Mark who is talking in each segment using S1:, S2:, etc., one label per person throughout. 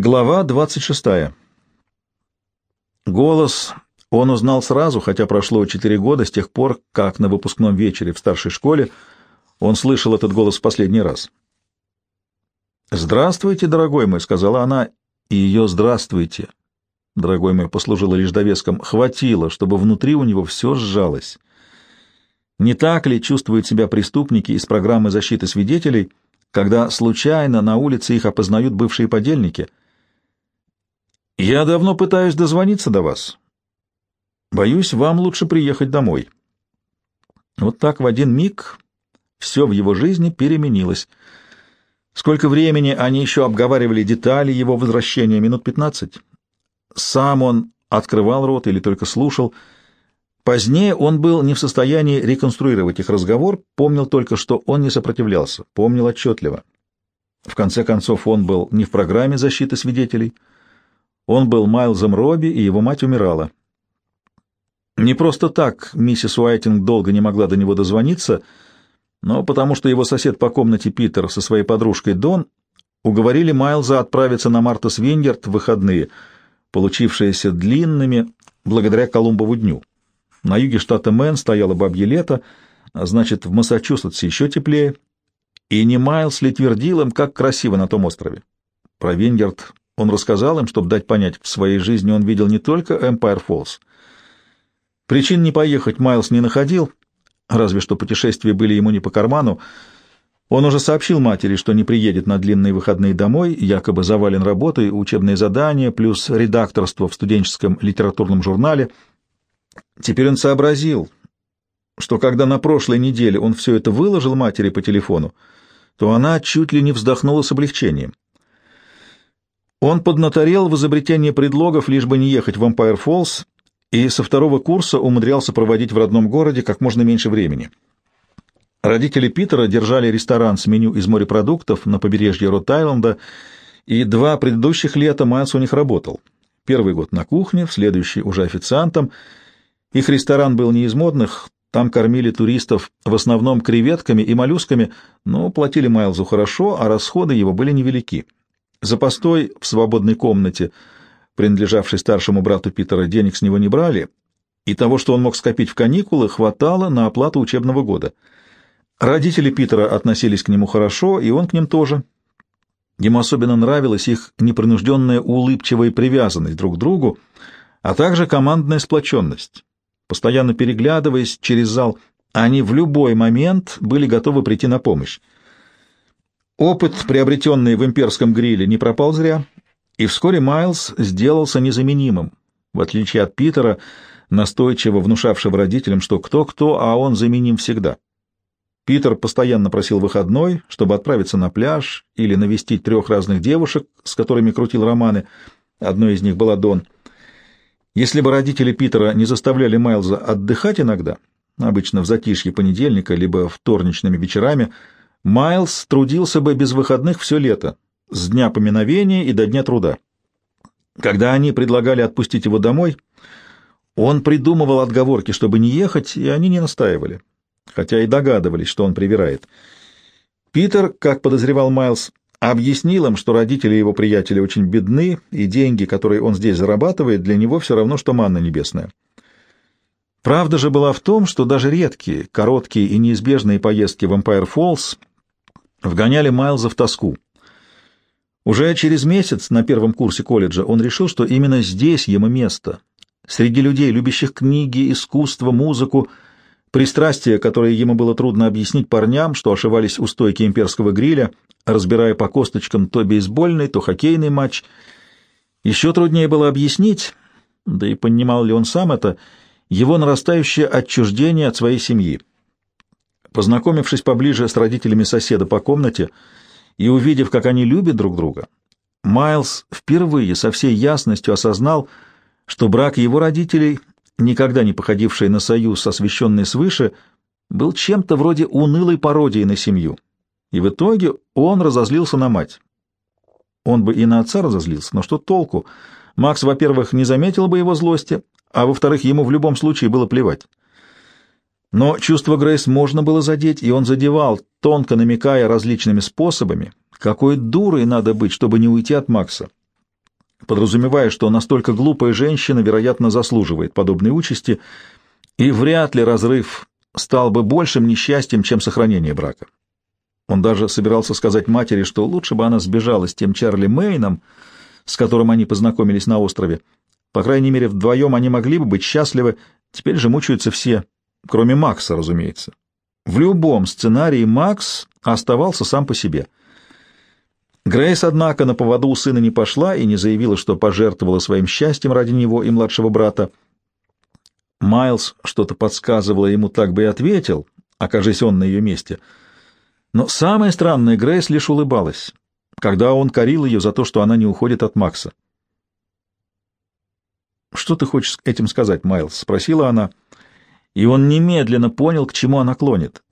S1: Глава 26. Голос он узнал сразу, хотя прошло четыре года с тех пор, как на выпускном вечере в старшей школе он слышал этот голос в последний раз. «Здравствуйте, дорогой мой», — сказала она, и ее «здравствуйте», дорогой мой, послужило лишь довеском, хватило, чтобы внутри у него все сжалось. Не так ли чувствуют себя преступники из программы защиты свидетелей, когда случайно на улице их опознают бывшие подельники — я давно пытаюсь дозвониться до вас. Боюсь, вам лучше приехать домой. Вот так в один миг все в его жизни переменилось. Сколько времени они еще обговаривали детали его возвращения? Минут пятнадцать. Сам он открывал рот или только слушал. Позднее он был не в состоянии реконструировать их разговор, помнил только, что он не сопротивлялся, помнил отчетливо. В конце концов, он был не в программе защиты свидетелей — он был Майлзом Роби, и его мать умирала. Не просто так миссис Уайтинг долго не могла до него дозвониться, но потому что его сосед по комнате Питер со своей подружкой Дон уговорили Майлза отправиться на Мартас-Винъярд в выходные, получившиеся длинными благодаря Колумбову дню. На юге штата Мэн стояло бабье лето, а значит, в Массачусетсе еще теплее, и не Майлз ли твердил им, как красиво на том острове. Про Вингерт он рассказал им, чтобы дать понять, в своей жизни он видел не только Эмпайр Фоллс. Причин не поехать Майлз не находил, разве что путешествия были ему не по карману. Он уже сообщил матери, что не приедет на длинные выходные домой, якобы завален работой, учебные задания, плюс редакторство в студенческом литературном журнале. Теперь он сообразил, что когда на прошлой неделе он все это выложил матери по телефону, то она чуть ли не вздохнула с облегчением. Он поднаторел в изобретении предлогов, лишь бы не ехать в Эмпайр Фоллс, и со второго курса умудрялся проводить в родном городе как можно меньше времени. Родители Питера держали ресторан с меню из морепродуктов на побережье Рот-Айленда, и два предыдущих лета Майлз у них работал. Первый год на кухне, в следующий уже официантом. Их ресторан был не из модных, там кормили туристов в основном креветками и моллюсками, но платили Майлзу хорошо, а расходы его были невелики. За постой в свободной комнате, принадлежавшей старшему брату Питера, денег с него не брали, и того, что он мог скопить в каникулы, хватало на оплату учебного года. Родители Питера относились к нему хорошо, и он к ним тоже. Ему особенно нравилась их непринужденная улыбчивая привязанность друг к другу, а также командная сплоченность. Постоянно переглядываясь через зал, они в любой момент были готовы прийти на помощь. Опыт, приобретенный в имперском гриле, не пропал зря, и вскоре Майлз сделался незаменимым, в отличие от Питера, настойчиво внушавшего родителям, что кто-кто, а он заменим всегда. Питер постоянно просил выходной, чтобы отправиться на пляж или навестить трех разных девушек, с которыми крутил романы. Одной из них была Дон. Если бы родители Питера не заставляли Майлза отдыхать иногда, обычно в затишье понедельника либо вторничными вечерами, Майлз трудился бы без выходных все лето, с дня поминовения и до дня труда. Когда они предлагали отпустить его домой, он придумывал отговорки, чтобы не ехать, и они не настаивали, хотя и догадывались, что он привирает. Питер, как подозревал Майлз, объяснил им, что родители его приятеля очень бедны, и деньги, которые он здесь зарабатывает, для него все равно, что манна небесная. Правда же была в том, что даже редкие, короткие и неизбежные поездки в Эмпайр Фоллс вгоняли Майлза в тоску. Уже через месяц на первом курсе колледжа он решил, что именно здесь ему место. Среди людей, любящих книги, искусство, музыку, пристрастие, которое ему было трудно объяснить парням, что ошивались у стойки имперского гриля, разбирая по косточкам то бейсбольный, то хоккейный матч. Еще труднее было объяснить, да и понимал ли он сам это, его нарастающее отчуждение от своей семьи. Познакомившись поближе с родителями соседа по комнате и увидев, как они любят друг друга, Майлз впервые со всей ясностью осознал, что брак его родителей, никогда не походивший на союз, освященный свыше, был чем-то вроде унылой пародии на семью. И в итоге он разозлился на мать. Он бы и на отца разозлился, но что толку? Макс, во-первых, не заметил бы его злости, а во-вторых, ему в любом случае было плевать. Но чувство Грейс можно было задеть, и он задевал, тонко намекая различными способами, какой дурой надо быть, чтобы не уйти от Макса. подразумевая, что настолько глупая женщина, вероятно, заслуживает подобной участи, и вряд ли разрыв стал бы большим несчастьем, чем сохранение брака. Он даже собирался сказать матери, что лучше бы она сбежала с тем Чарли Мейном, с которым они познакомились на острове. По крайней мере, вдвоем они могли бы быть счастливы, теперь же мучаются все, кроме Макса, разумеется. В любом сценарии Макс оставался сам по себе. Грейс, однако, на поводу у сына не пошла и не заявила, что пожертвовала своим счастьем ради него и младшего брата. Майлз что-то подсказывало ему, так бы и ответил, окажись он на ее месте. Но самое странное, Грейс лишь улыбалась, когда он корил ее за то, что она не уходит от Макса. «Что ты хочешь этим сказать, Майлз?» — спросила она, и он немедленно понял, к чему она клонит.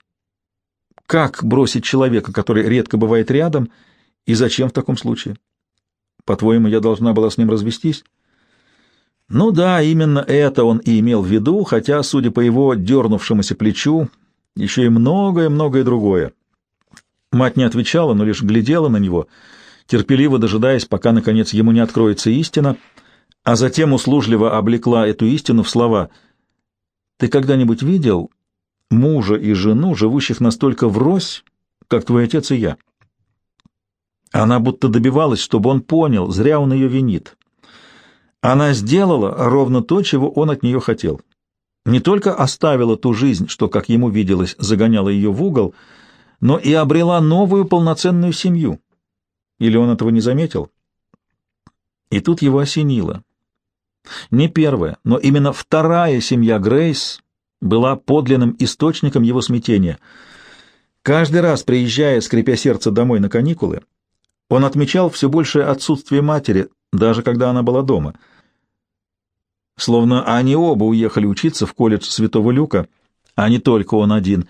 S1: Как бросить человека, который редко бывает рядом, и зачем в таком случае? По-твоему, я должна была с ним развестись? Ну да, именно это он и имел в виду, хотя, судя по его дернувшемуся плечу, еще и многое-многое другое. Мать не отвечала, но лишь глядела на него, терпеливо дожидаясь, пока, наконец, ему не откроется истина, а затем услужливо облекла эту истину в слова «Ты когда-нибудь видел мужа и жену, живущих настолько врозь, как твой отец и я?» Она будто добивалась, чтобы он понял, зря он ее винит. Она сделала ровно то, чего он от нее хотел. Не только оставила ту жизнь, что, как ему виделось, загоняла ее в угол, но и обрела новую полноценную семью. Или он этого не заметил? И тут его осенило. Не первая, но именно вторая семья Грейс была подлинным источником его смятения. Каждый раз, приезжая, скрипя сердце домой на каникулы, он отмечал все большее отсутствие матери, даже когда она была дома. Словно они оба уехали учиться в колледж Святого Люка, а не только он один.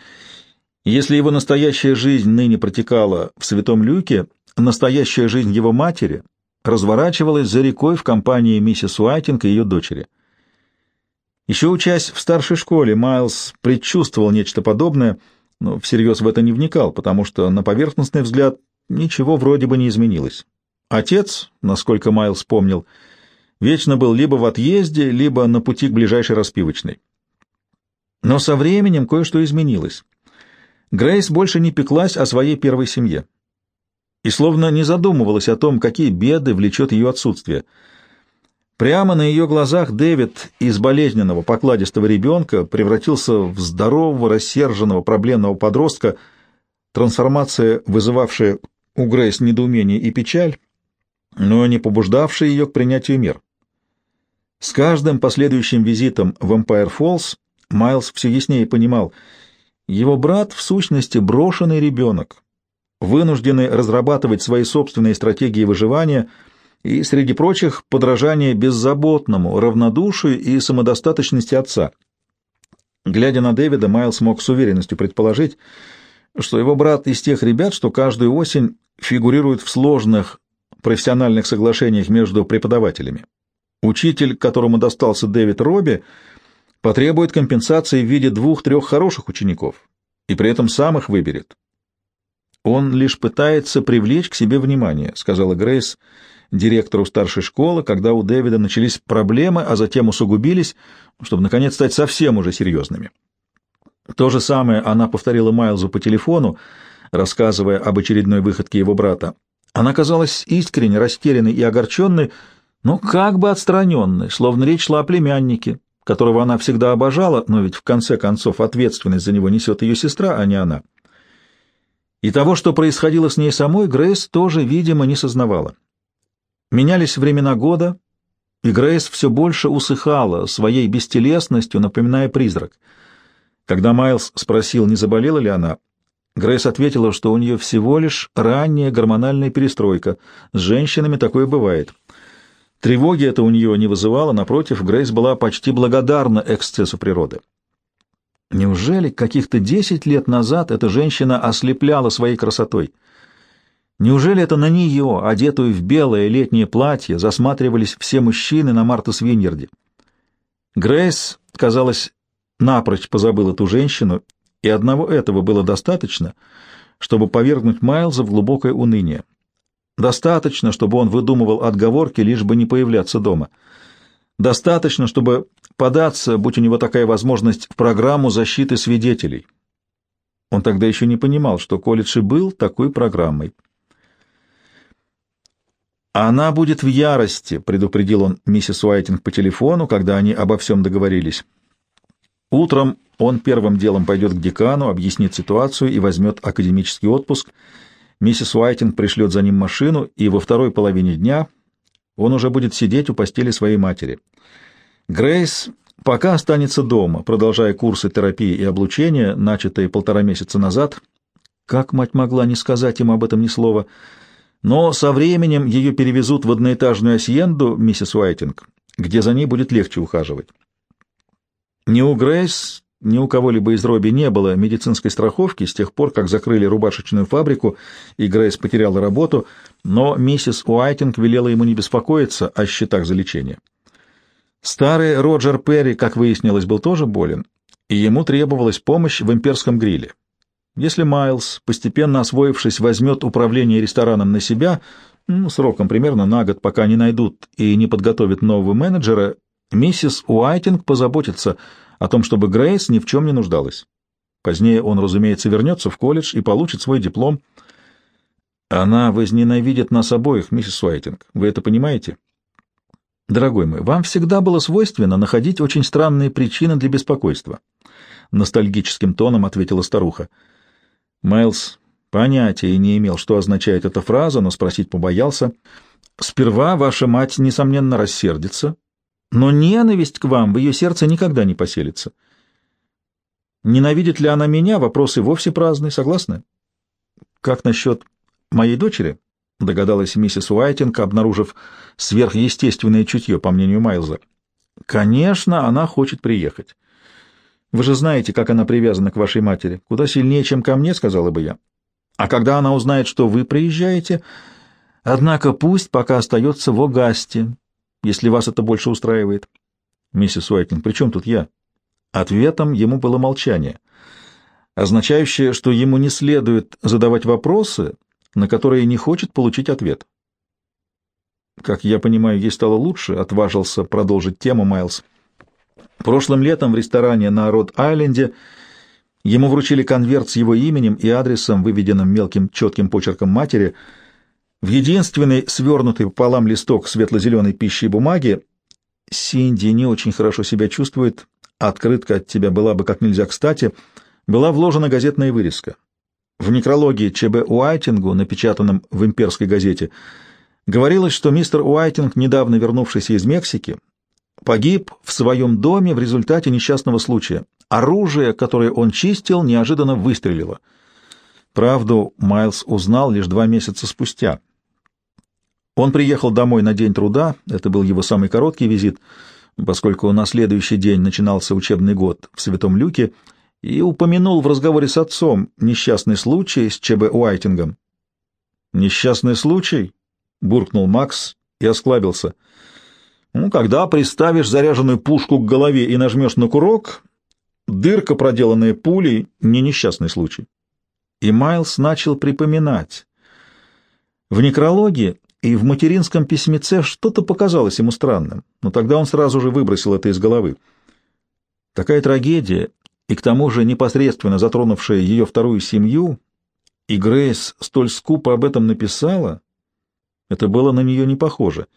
S1: Если его настоящая жизнь ныне протекала в Святом Люке, настоящая жизнь его матери разворачивалась за рекой в компании миссис Уайтинг и ее дочери. Еще учась в старшей школе, Майлз предчувствовал нечто подобное, но всерьез в это не вникал, потому что на поверхностный взгляд ничего вроде бы не изменилось. Отец, насколько Майлз помнил, вечно был либо в отъезде, либо на пути к ближайшей распивочной. Но со временем кое-что изменилось. Грейс больше не пеклась о своей первой семье и словно не задумывалась о том, какие беды влечет ее отсутствие. Прямо на ее глазах Дэвид из болезненного покладистого ребенка превратился в здорового, рассерженного, проблемного подростка, трансформация, вызывавшая у Грейс недоумение и печаль, но не побуждавшая ее к принятию мер. С каждым последующим визитом в Эмпайр Фоллс Майлз все яснее понимал, его брат в сущности брошенный ребенок, вынужденный разрабатывать свои собственные стратегии выживания и, среди прочих, подражание беззаботному, равнодушию и самодостаточности отца. Глядя на Дэвида, Майлз мог с уверенностью предположить, что его брат из тех ребят, что каждую осень фигурирует в сложных профессиональных соглашениях между преподавателями. Учитель, которому достался Дэвид Робби, потребует компенсации в виде двух-трех хороших учеников и при этом сам их выберет. Он лишь пытается привлечь к себе внимание, сказала Грейс директору старшей школы, когда у Дэвида начались проблемы, а затем усугубились, чтобы наконец стать совсем уже серьезными. То же самое она повторила Майлзу по телефону, рассказывая об очередной выходке его брата. Она казалась искренне растерянной и огорченной, но как бы отстраненной, словно речь шла о племяннике, которого она всегда обожала, но ведь в конце концов ответственность за него несет ее сестра, а не она. И того, что происходило с ней самой, Грейс тоже, видимо, не сознавала. Менялись времена года, и Грейс все больше усыхала своей бестелесностью, напоминая призрак. Когда Майлз спросил, не заболела ли она, Грейс ответила, что у нее всего лишь ранняя гормональная перестройка. С женщинами такое бывает. Тревоги это у нее не вызывало, напротив, Грейс была почти благодарна эксцессу природы. Неужели каких-то десять лет назад эта женщина ослепляла своей красотой? Неужели это на нее, одетую в белое летнее платье, засматривались все мужчины на Марту Свиньерде? Грейс, казалось, напрочь позабыла ту женщину, и одного этого было достаточно, чтобы повергнуть Майлза в глубокое уныние. Достаточно, чтобы он выдумывал отговорки, лишь бы не появляться дома. Достаточно, чтобы податься, будь у него такая возможность, в программу защиты свидетелей. Он тогда еще не понимал, что колледж и был такой программой. «Она будет в ярости», — предупредил он миссис Уайтинг по телефону, когда они обо всем договорились. Утром он первым делом пойдет к декану, объяснит ситуацию и возьмет академический отпуск. Миссис Уайтинг пришлет за ним машину, и во второй половине дня он уже будет сидеть у постели своей матери. Грейс пока останется дома, продолжая курсы терапии и облучения, начатые полтора месяца назад. Как мать могла не сказать ему об этом ни слова? Но со временем ее перевезут в одноэтажную асьенду, миссис Уайтинг, где за ней будет легче ухаживать. Ни у Грейс, ни у кого-либо из Робби не было медицинской страховки с тех пор, как закрыли рубашечную фабрику, и Грейс потеряла работу, но миссис Уайтинг велела ему не беспокоиться о счетах за лечение. Старый Роджер Перри, как выяснилось, был тоже болен, и ему требовалась помощь в имперском гриле. Если Майлз, постепенно освоившись, возьмет управление рестораном на себя, ну, сроком примерно на год, пока не найдут и не подготовят нового менеджера, миссис Уайтинг позаботится о том, чтобы Грейс ни в чем не нуждалась. Позднее он, разумеется, вернется в колледж и получит свой диплом. Она возненавидит нас обоих, миссис Уайтинг. Вы это понимаете? Дорогой мой, вам всегда было свойственно находить очень странные причины для беспокойства. Ностальгическим тоном ответила старуха. Майлз понятия не имел, что означает эта фраза, но спросить побоялся. Сперва ваша мать, несомненно, рассердится, но ненависть к вам в ее сердце никогда не поселится. Ненавидит ли она меня, вопрос и вовсе праздный, согласны? Как насчет моей дочери? Догадалась миссис Уайтинг, обнаружив сверхъестественное чутье, по мнению Майлза. Конечно, она хочет приехать. Вы же знаете, как она привязана к вашей матери. Куда сильнее, чем ко мне, сказала бы я. А когда она узнает, что вы приезжаете... Однако пусть пока остается в Огасте, если вас это больше устраивает. Миссис Уайтинг, при чем тут я? Ответом ему было молчание, означающее, что ему не следует задавать вопросы, на которые не хочет получить ответ. Как я понимаю, ей стало лучше, отважился продолжить тему Майлз. Прошлым летом в ресторане на Род-Айленде ему вручили конверт с его именем и адресом, выведенным мелким четким почерком матери — в единственный свернутый пополам листок светло-зеленой пищи и бумаги Синди не очень хорошо себя чувствует, открытка от тебя была бы как нельзя кстати, была вложена газетная вырезка. В некрологе ЧБ Уайтингу, напечатанном в имперской газете, говорилось, что мистер Уайтинг, недавно вернувшийся из Мексики, погиб в своем доме в результате несчастного случая. Оружие, которое он чистил, неожиданно выстрелило. Правду Майлз узнал лишь два месяца спустя. Он приехал домой на день труда, это был его самый короткий визит, поскольку на следующий день начинался учебный год в Святом Люке, и упомянул в разговоре с отцом несчастный случай с ЧБ Уайтингом. «Несчастный случай?» — буркнул Макс и осклабился. «Ну, когда приставишь заряженную пушку к голове и нажмешь на курок, дырка, проделанная пулей, не несчастный случай». И Майлз начал припоминать. В некрологе и в материнском письмеце что-то показалось ему странным, но тогда он сразу же выбросил это из головы. Такая трагедия, и к тому же непосредственно затронувшая ее вторую семью, и Грейс столь скупо об этом написала, это было на нее не похоже.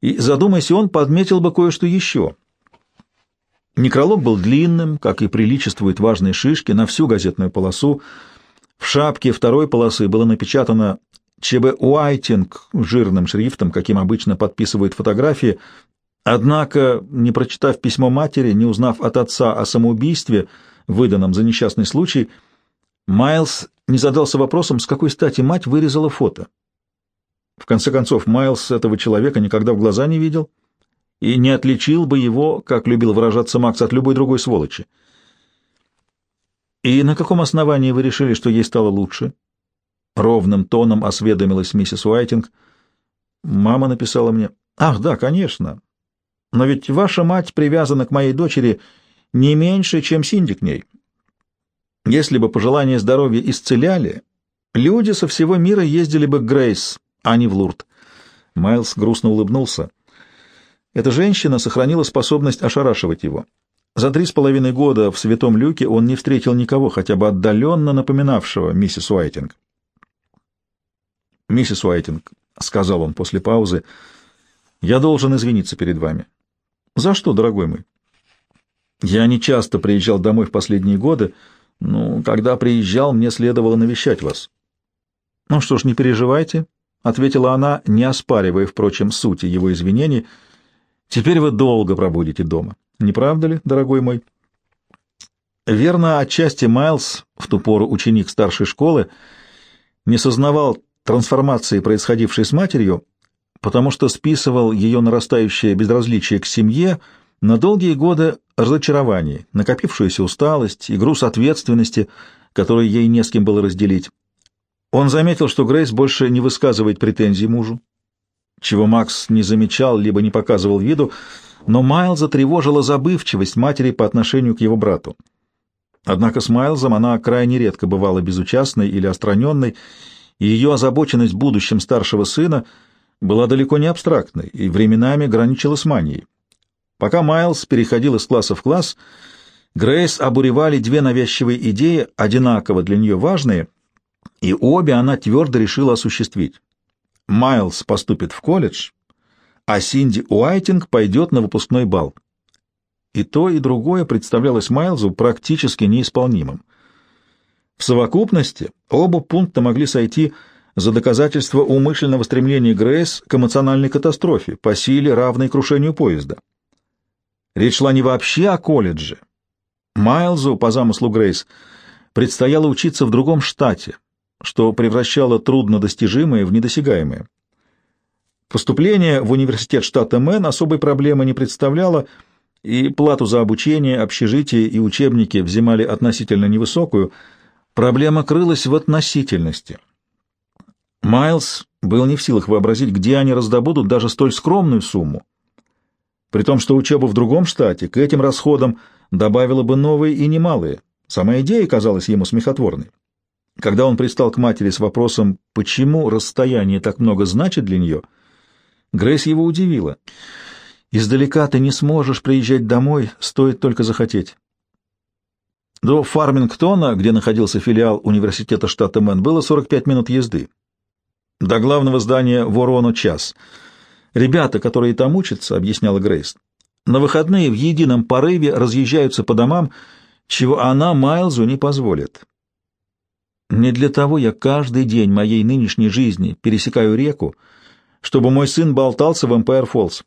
S1: И, задумайся, он подметил бы кое-что еще. Некролог был длинным, как и приличествует важной шишке, на всю газетную полосу. В шапке второй полосы было напечатано ЧБ Уайтинг жирным шрифтом, каким обычно подписывают фотографии, однако, не прочитав письмо матери, не узнав от отца о самоубийстве, выданном за несчастный случай, Майлз не задался вопросом, с какой стати мать вырезала фото. В конце концов, Майлз этого человека никогда в глаза не видел и не отличил бы его, как любил выражаться Макс, от любой другой сволочи. «И на каком основании вы решили, что ей стало лучше?» — ровным тоном осведомилась миссис Уайтинг. «Мама написала мне...» «Ах, да, конечно. Но ведь ваша мать привязана к моей дочери не меньше, чем Синди к ней. Если бы пожелания здоровья исцеляли, люди со всего мира ездили бы к Грейс, а не в Лурд. Майлз грустно улыбнулся. Эта женщина сохранила способность ошарашивать его. За три с половиной года в Святом Люке он не встретил никого, хотя бы отдаленно напоминавшего миссис Уайтинг. «Миссис Уайтинг», — сказал он после паузы, — «я должен извиниться перед вами». «За что, дорогой мой?» «Я не часто приезжал домой в последние годы, ну, когда приезжал, мне следовало навещать вас». «Ну что ж, не переживайте», — ответила она, не оспаривая, впрочем, сути его извинений. «Теперь вы долго пробудете дома. Не правда ли, дорогой мой?» Верно, отчасти Майлз, в ту пору ученик старшей школы, не сознавал трансформации, происходившей с матерью, потому что списывал ее нарастающее безразличие к семье на долгие годы разочарований, накопившуюся усталость и груз ответственности, который ей не с кем было разделить. Он заметил, что Грейс больше не высказывает претензий мужу, чего Макс не замечал либо не показывал виду, но Майлза тревожила забывчивость матери по отношению к его брату. Однако с Майлзом она крайне редко бывала безучастной или остраненной, и ее озабоченность будущим старшего сына была далеко не абстрактной и временами граничила с манией. Пока Майлз переходил из класса в класс, Грейс обуревали две навязчивые идеи, одинаково для нее важные, и обе она твердо решила осуществить. Майлз поступит в колледж, а Синди Уайтинг пойдет на выпускной бал. И то, и другое представлялось Майлзу практически неисполнимым. В совокупности оба пункта могли сойти за доказательство умышленного стремления Грейс к эмоциональной катастрофе по силе, равной крушению поезда. Речь шла не вообще о колледже. Майлзу, по замыслу Грейс, предстояло учиться в другом штате, что превращало труднодостижимое в недосягаемое. Поступление в университет штата Мэн особой проблемы не представляло, и плату за обучение, общежитие и учебники взимали относительно невысокую – Проблема крылась в относительности. Майлз был не в силах вообразить, где они раздобудут даже столь скромную сумму, при том, что учеба в другом штате к этим расходам добавила бы новые и немалые. Сама идея казалась ему смехотворной. Когда он пристал к матери с вопросом, почему расстояние так много значит для нее, Грейс его удивила. «Издалека ты не сможешь приезжать домой, стоит только захотеть. До Фармингтона, где находился филиал университета штата Мэн, было 45 минут езды. До главного здания в Ороно час. Ребята, которые там учатся, — объясняла Грейс, — на выходные в едином порыве разъезжаются по домам, чего она Майлзу не позволит. Не для того я каждый день моей нынешней жизни пересекаю реку, чтобы мой сын болтался в Эмпайр Фоллс.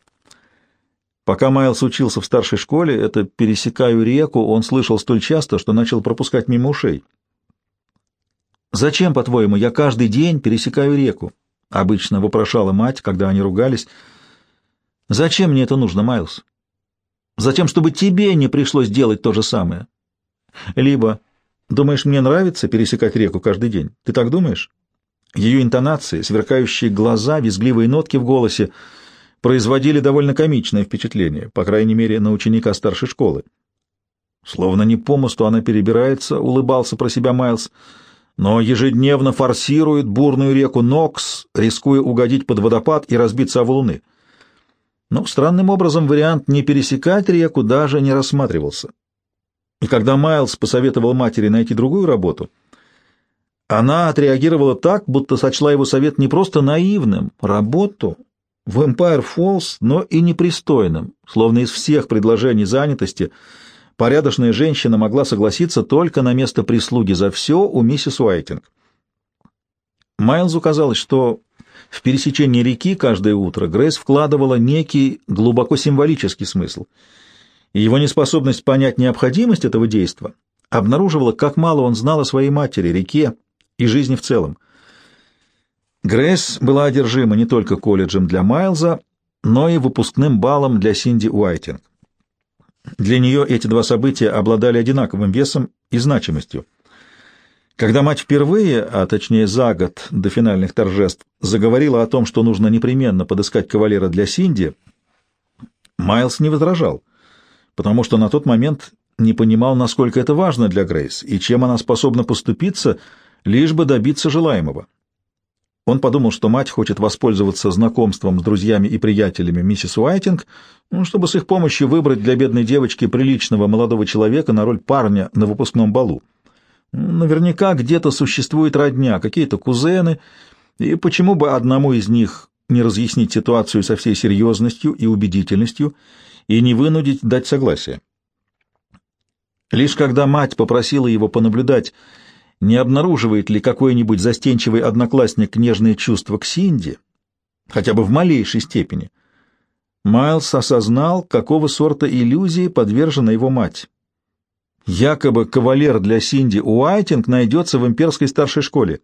S1: Пока Майлз учился в старшей школе, это «пересекаю реку» он слышал столь часто, что начал пропускать мимо ушей. «Зачем, по-твоему, я каждый день пересекаю реку?» — обычно вопрошала мать, когда они ругались. «Зачем мне это нужно, Майлз? Затем, чтобы тебе не пришлось делать то же самое. Либо, думаешь, мне нравится пересекать реку каждый день? Ты так думаешь?» Ее интонации, сверкающие глаза, визгливые нотки в голосе — производили довольно комичное впечатление, по крайней мере, на ученика старшей школы. Словно не по мосту она перебирается, улыбался про себя Майлз, но ежедневно форсирует бурную реку Нокс, рискуя угодить под водопад и разбиться о валуны. Но странным образом вариант не пересекать реку даже не рассматривался. И когда Майлз посоветовал матери найти другую работу, она отреагировала так, будто сочла его совет не просто наивным, работу в Empire Falls, но и непристойным, словно из всех предложений занятости порядочная женщина могла согласиться только на место прислуги за все у миссис Уайтинг. Майлзу казалось, что в пересечении реки каждое утро Грейс вкладывала некий глубоко символический смысл, и его неспособность понять необходимость этого действа обнаруживала, как мало он знал о своей матери, реке и жизни в целом. Грейс была одержима не только колледжем для Майлза, но и выпускным балом для Синди Уайтинг. Для нее эти два события обладали одинаковым весом и значимостью. Когда мать впервые, а точнее за год до финальных торжеств, заговорила о том, что нужно непременно подыскать кавалера для Синди, Майлз не возражал, потому что на тот момент не понимал, насколько это важно для Грейс и чем она способна поступиться, лишь бы добиться желаемого. Он подумал, что мать хочет воспользоваться знакомством с друзьями и приятелями миссис Уайтинг, ну, чтобы с их помощью выбрать для бедной девочки приличного молодого человека на роль парня на выпускном балу. Наверняка где-то существует родня, какие-то кузены, и почему бы одному из них не разъяснить ситуацию со всей серьезностью и убедительностью и не вынудить дать согласие. Лишь когда мать попросила его понаблюдать, не обнаруживает ли какой-нибудь застенчивый одноклассник нежные чувства к Синди, хотя бы в малейшей степени, Майлз осознал, какого сорта иллюзии подвержена его мать. Якобы кавалер для Синди Уайтинг найдется в имперской старшей школе.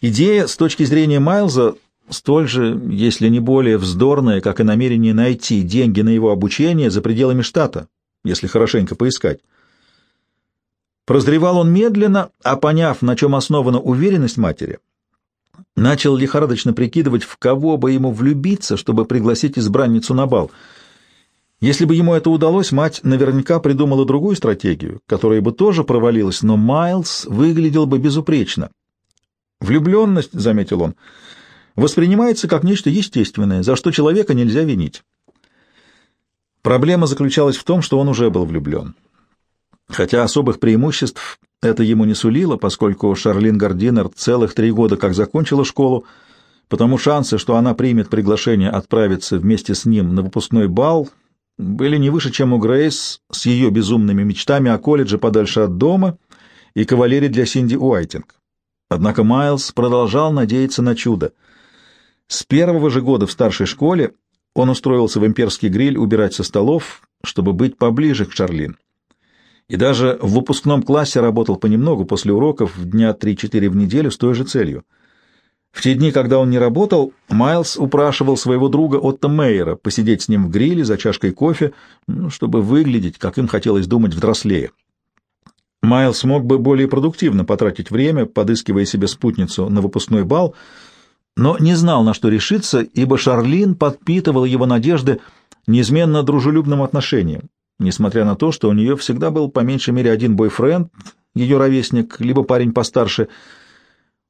S1: Идея, с точки зрения Майлза, столь же, если не более вздорная, как и намерение найти деньги на его обучение за пределами штата, если хорошенько поискать. Прозревал он медленно, а поняв, на чем основана уверенность матери, начал лихорадочно прикидывать, в кого бы ему влюбиться, чтобы пригласить избранницу на бал. Если бы ему это удалось, мать наверняка придумала другую стратегию, которая бы тоже провалилась, но Майлз выглядел бы безупречно. «Влюбленность», — заметил он, — «воспринимается как нечто естественное, за что человека нельзя винить». Проблема заключалась в том, что он уже был влюблен хотя особых преимуществ это ему не сулило, поскольку Шарлин Гардинер целых три года как закончила школу, потому шансы, что она примет приглашение отправиться вместе с ним на выпускной бал, были не выше, чем у Грейс с ее безумными мечтами о колледже подальше от дома и кавалере для Синди Уайтинг. Однако Майлз продолжал надеяться на чудо. С первого же года в старшей школе он устроился в имперский гриль убирать со столов, чтобы быть поближе к Шарлин и даже в выпускном классе работал понемногу после уроков дня 3-4 в неделю с той же целью. В те дни, когда он не работал, Майлз упрашивал своего друга Отто Мейера посидеть с ним в гриле за чашкой кофе, ну, чтобы выглядеть, как им хотелось думать, взрослее. Майлз мог бы более продуктивно потратить время, подыскивая себе спутницу на выпускной бал, но не знал, на что решиться, ибо Шарлин подпитывал его надежды неизменно дружелюбным отношением, несмотря на то, что у нее всегда был по меньшей мере один бойфренд, ее ровесник, либо парень постарше.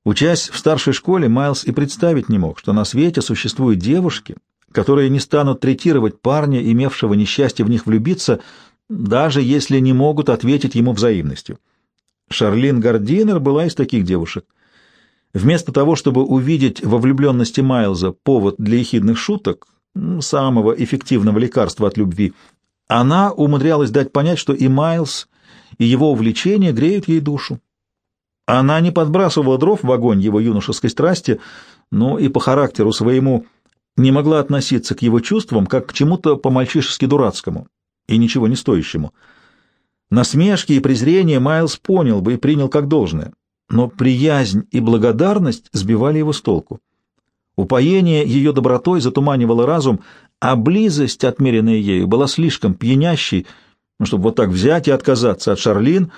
S1: Учась в старшей школе, Майлз и представить не мог, что на свете существуют девушки, которые не станут третировать парня, имевшего несчастье в них влюбиться, даже если не могут ответить ему взаимностью. Шарлин Гардинер была из таких девушек. Вместо того, чтобы увидеть во влюбленности Майлза повод для ехидных шуток, самого эффективного лекарства от любви, она умудрялась дать понять, что и Майлз, и его увлечение греют ей душу. Она не подбрасывала дров в огонь его юношеской страсти, но и по характеру своему не могла относиться к его чувствам как к чему-то по-мальчишески дурацкому и ничего не стоящему. Насмешки и презрение Майлз понял бы и принял как должное, но приязнь и благодарность сбивали его с толку. Упоение ее добротой затуманивало разум, а близость, отмеренная ею, была слишком пьянящей, ну, чтобы вот так взять и отказаться от Шарлин,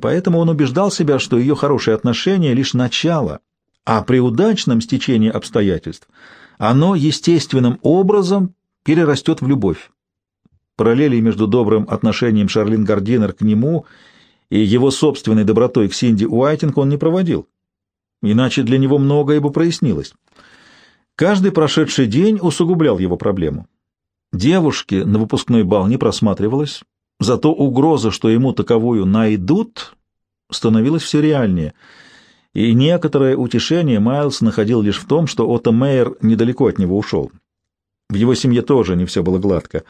S1: поэтому он убеждал себя, что ее хорошие отношения — лишь начало, а при удачном стечении обстоятельств оно естественным образом перерастет в любовь. Параллели между добрым отношением Шарлин Гардинер к нему и его собственной добротой к Синди Уайтинг он не проводил, иначе для него многое бы прояснилось. Каждый прошедший день усугублял его проблему. Девушке на выпускной бал не просматривалось, зато угроза, что ему таковую найдут, становилась все реальнее. И некоторое утешение Майлз находил лишь в том, что Отто Мейер недалеко от него ушел. В его семье тоже не все было гладко.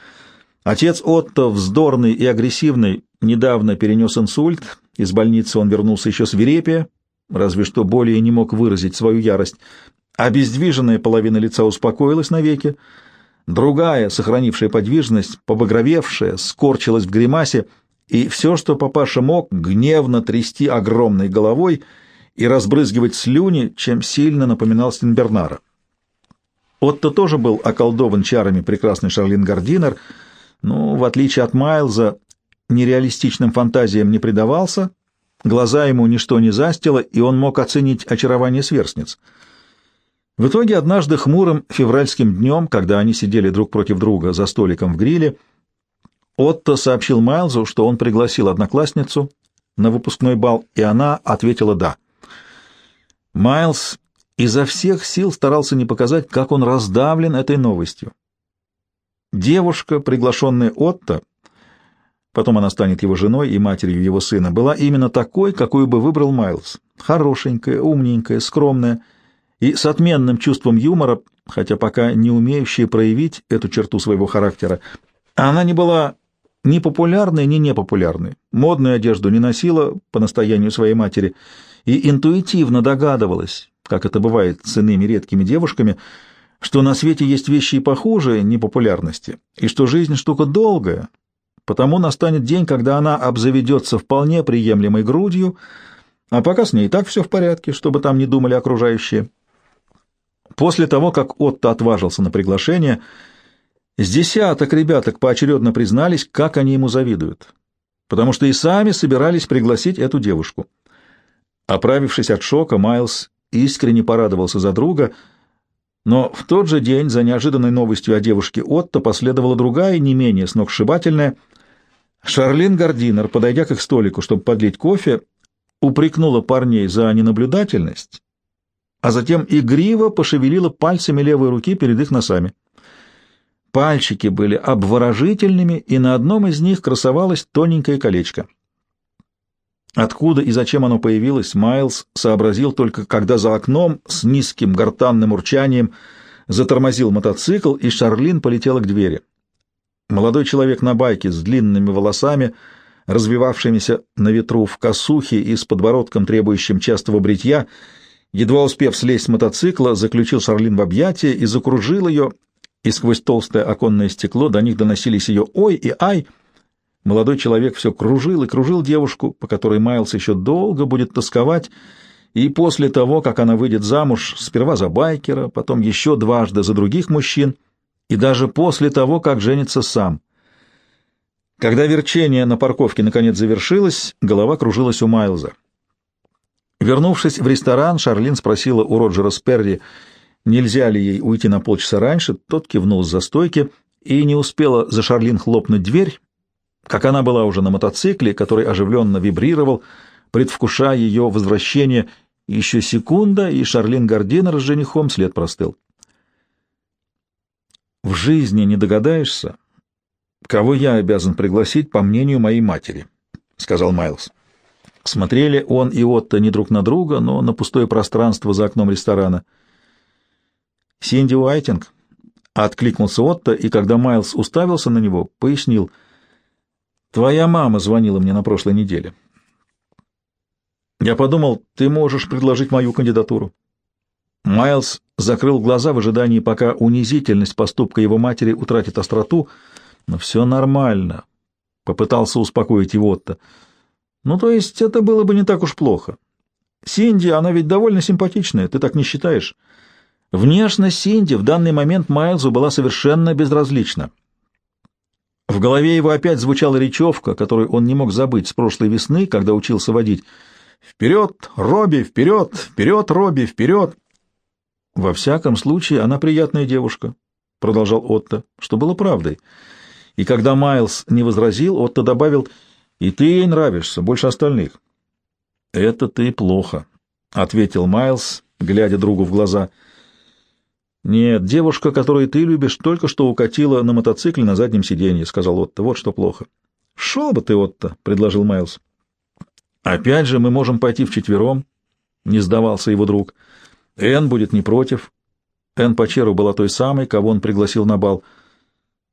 S1: Отец Отто, вздорный и агрессивный, недавно перенес инсульт, из больницы он вернулся еще свирепее, разве что более не мог выразить свою ярость. Обездвиженная половина лица успокоилась навеки, другая, сохранившая подвижность, побагровевшая, скорчилась в гримасе, и все, что папаша мог, гневно трясти огромной головой и разбрызгивать слюни, чем сильно напоминал Стенбернара. Отто тоже был околдован чарами прекрасный Шарлин Гардинер, но, в отличие от Майлза, нереалистичным фантазиям не предавался, глаза ему ничто не застило, и он мог оценить очарование сверстниц — в итоге однажды хмурым февральским днем, когда они сидели друг против друга за столиком в гриле, Отто сообщил Майлзу, что он пригласил одноклассницу на выпускной бал, и она ответила «да». Майлз изо всех сил старался не показать, как он раздавлен этой новостью. Девушка, приглашенная Отто, потом она станет его женой и матерью его сына, была именно такой, какую бы выбрал Майлз. Хорошенькая, умненькая, скромная и с отменным чувством юмора, хотя пока не умеющая проявить эту черту своего характера. Она не была ни популярной, ни непопулярной, модную одежду не носила по настоянию своей матери и интуитивно догадывалась, как это бывает с иными редкими девушками, что на свете есть вещи и похуже непопулярности, и что жизнь штука долгая, потому настанет день, когда она обзаведется вполне приемлемой грудью, а пока с ней и так все в порядке, чтобы там не думали окружающие. После того, как Отто отважился на приглашение, с десяток ребяток поочередно признались, как они ему завидуют, потому что и сами собирались пригласить эту девушку. Оправившись от шока, Майлз искренне порадовался за друга, но в тот же день за неожиданной новостью о девушке Отто последовала другая, не менее сногсшибательная. Шарлин Гардинер, подойдя к их столику, чтобы подлить кофе, упрекнула парней за ненаблюдательность, а затем игриво пошевелила пальцами левой руки перед их носами. Пальчики были обворожительными, и на одном из них красовалось тоненькое колечко. Откуда и зачем оно появилось, Майлз сообразил только, когда за окном с низким гортанным урчанием затормозил мотоцикл, и Шарлин полетела к двери. Молодой человек на байке с длинными волосами, развивавшимися на ветру в косухе и с подбородком, требующим частого бритья, едва успев слезть с мотоцикла, заключил Шарлин в объятия и закружил ее, и сквозь толстое оконное стекло до них доносились ее «Ой» и «Ай». Молодой человек все кружил и кружил девушку, по которой Майлз еще долго будет тосковать, и после того, как она выйдет замуж, сперва за байкера, потом еще дважды за других мужчин, и даже после того, как женится сам. Когда верчение на парковке наконец завершилось, голова кружилась у Майлза. Вернувшись в ресторан, Шарлин спросила у Роджера Сперри, Нельзя ли ей уйти на полчаса раньше, тот кивнул за стойки, и не успела за Шарлин хлопнуть дверь, как она была уже на мотоцикле, который оживленно вибрировал, предвкушая ее возвращение. Еще секунда, и Шарлин Гординер с женихом след простыл. «В жизни не догадаешься, кого я обязан пригласить, по мнению моей матери», — сказал Майлз. Смотрели он и Отто не друг на друга, но на пустое пространство за окном ресторана — Синди Уайтинг, откликнулся Отто, и когда Майлз уставился на него, пояснил, «Твоя мама звонила мне на прошлой неделе. Я подумал, ты можешь предложить мою кандидатуру». Майлз закрыл глаза в ожидании, пока унизительность поступка его матери утратит остроту, но все нормально, — попытался успокоить его Отто. Ну, то есть это было бы не так уж плохо. Синди, она ведь довольно симпатичная, ты так не считаешь? Внешность Синди в данный момент Майлзу была совершенно безразлична. В голове его опять звучала речевка, которую он не мог забыть с прошлой весны, когда учился водить. «Вперед, Робби, вперед! Вперед, Робби, вперед!» «Во всяком случае, она приятная девушка», — продолжал Отто, что было правдой. И когда Майлз не возразил, Отто добавил, «И ты ей нравишься, больше остальных». «Это ты плохо», — ответил Майлз, глядя другу в глаза — «Нет, девушка, которую ты любишь, только что укатила на мотоцикле на заднем сиденье», — сказал Отто. «Вот что плохо». «Шел бы ты, Отто», — предложил Майлз. «Опять же, мы можем пойти вчетвером», — не сдавался его друг. «Энн будет не против». Энн Пачеру была той самой, кого он пригласил на бал.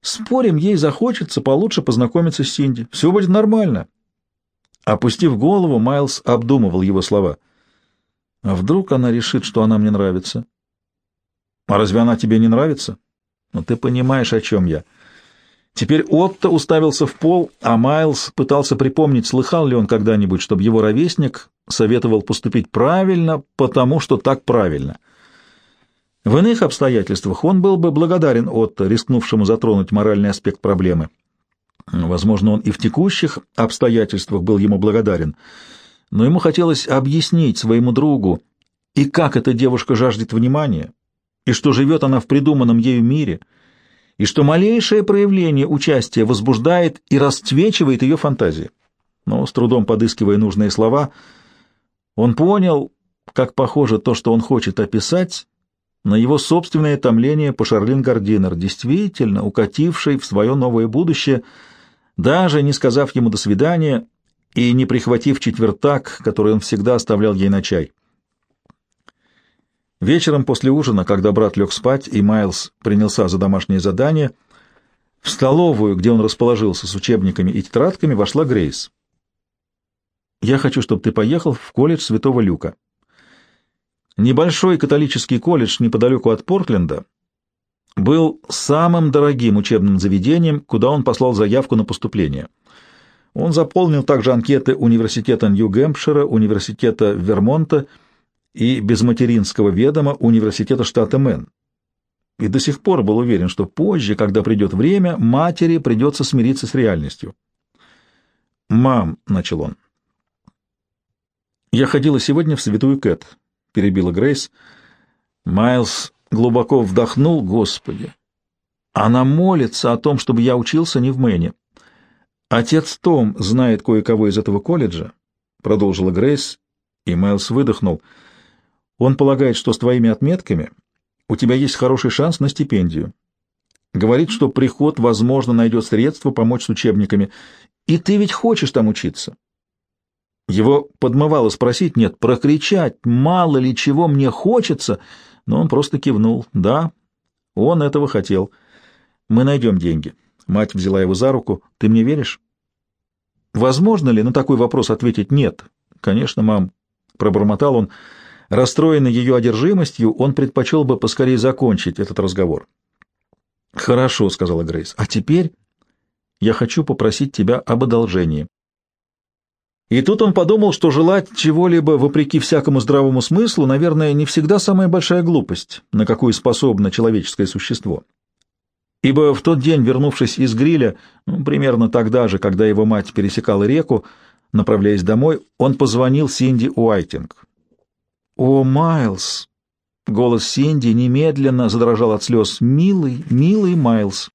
S1: «Спорим, ей захочется получше познакомиться с Синди. Все будет нормально». Опустив голову, Майлз обдумывал его слова. «А вдруг она решит, что она мне нравится?» А разве она тебе не нравится? Ну, ты понимаешь, о чем я. Теперь Отто уставился в пол, а Майлз пытался припомнить, слыхал ли он когда-нибудь, чтобы его ровесник советовал поступить правильно, потому что так правильно. В иных обстоятельствах он был бы благодарен Отто, рискнувшему затронуть моральный аспект проблемы. Возможно, он и в текущих обстоятельствах был ему благодарен, но ему хотелось объяснить своему другу, и как эта девушка жаждет внимания, и что живет она в придуманном ею мире, и что малейшее проявление участия возбуждает и расцвечивает ее фантазии. Но, с трудом подыскивая нужные слова, он понял, как похоже то, что он хочет описать, на его собственное томление по Шарлин Гардинер, действительно укатившей в свое новое будущее, даже не сказав ему «до свидания» и не прихватив четвертак, который он всегда оставлял ей на чай. Вечером после ужина, когда брат лег спать и Майлз принялся за домашнее задание, в столовую, где он расположился с учебниками и тетрадками, вошла Грейс. «Я хочу, чтобы ты поехал в колледж Святого Люка. Небольшой католический колледж неподалеку от Портленда был самым дорогим учебным заведением, куда он послал заявку на поступление. Он заполнил также анкеты университета Нью-Гэмпшира, университета Вермонта и безматеринского ведома университета штата Мэн. И до сих пор был уверен, что позже, когда придет время, матери придется смириться с реальностью. «Мам», — начал он, — «я ходила сегодня в Святую Кэт», — перебила Грейс. Майлз глубоко вдохнул, Господи. Она молится о том, чтобы я учился не в Мэне. Отец Том знает кое-кого из этого колледжа, — продолжила Грейс, и Майлз выдохнул. Он полагает, что с твоими отметками у тебя есть хороший шанс на стипендию. Говорит, что приход, возможно, найдет средства помочь с учебниками. И ты ведь хочешь там учиться. Его подмывало спросить, нет, прокричать, мало ли чего мне хочется, но он просто кивнул. Да, он этого хотел. Мы найдем деньги. Мать взяла его за руку. Ты мне веришь? Возможно ли на такой вопрос ответить нет? Конечно, мам, пробормотал он. Расстроенный ее одержимостью, он предпочел бы поскорее закончить этот разговор. «Хорошо», — сказала Грейс. «А теперь я хочу попросить тебя об одолжении». И тут он подумал, что желать чего-либо вопреки всякому здравому смыслу, наверное, не всегда самая большая глупость, на какую способно человеческое существо. Ибо в тот день, вернувшись из гриля, ну, примерно тогда же, когда его мать пересекала реку, направляясь домой, он позвонил Синди Уайтинг. «О, Майлз!» Голос Синди немедленно задрожал от слез. «Милый, милый Майлз!»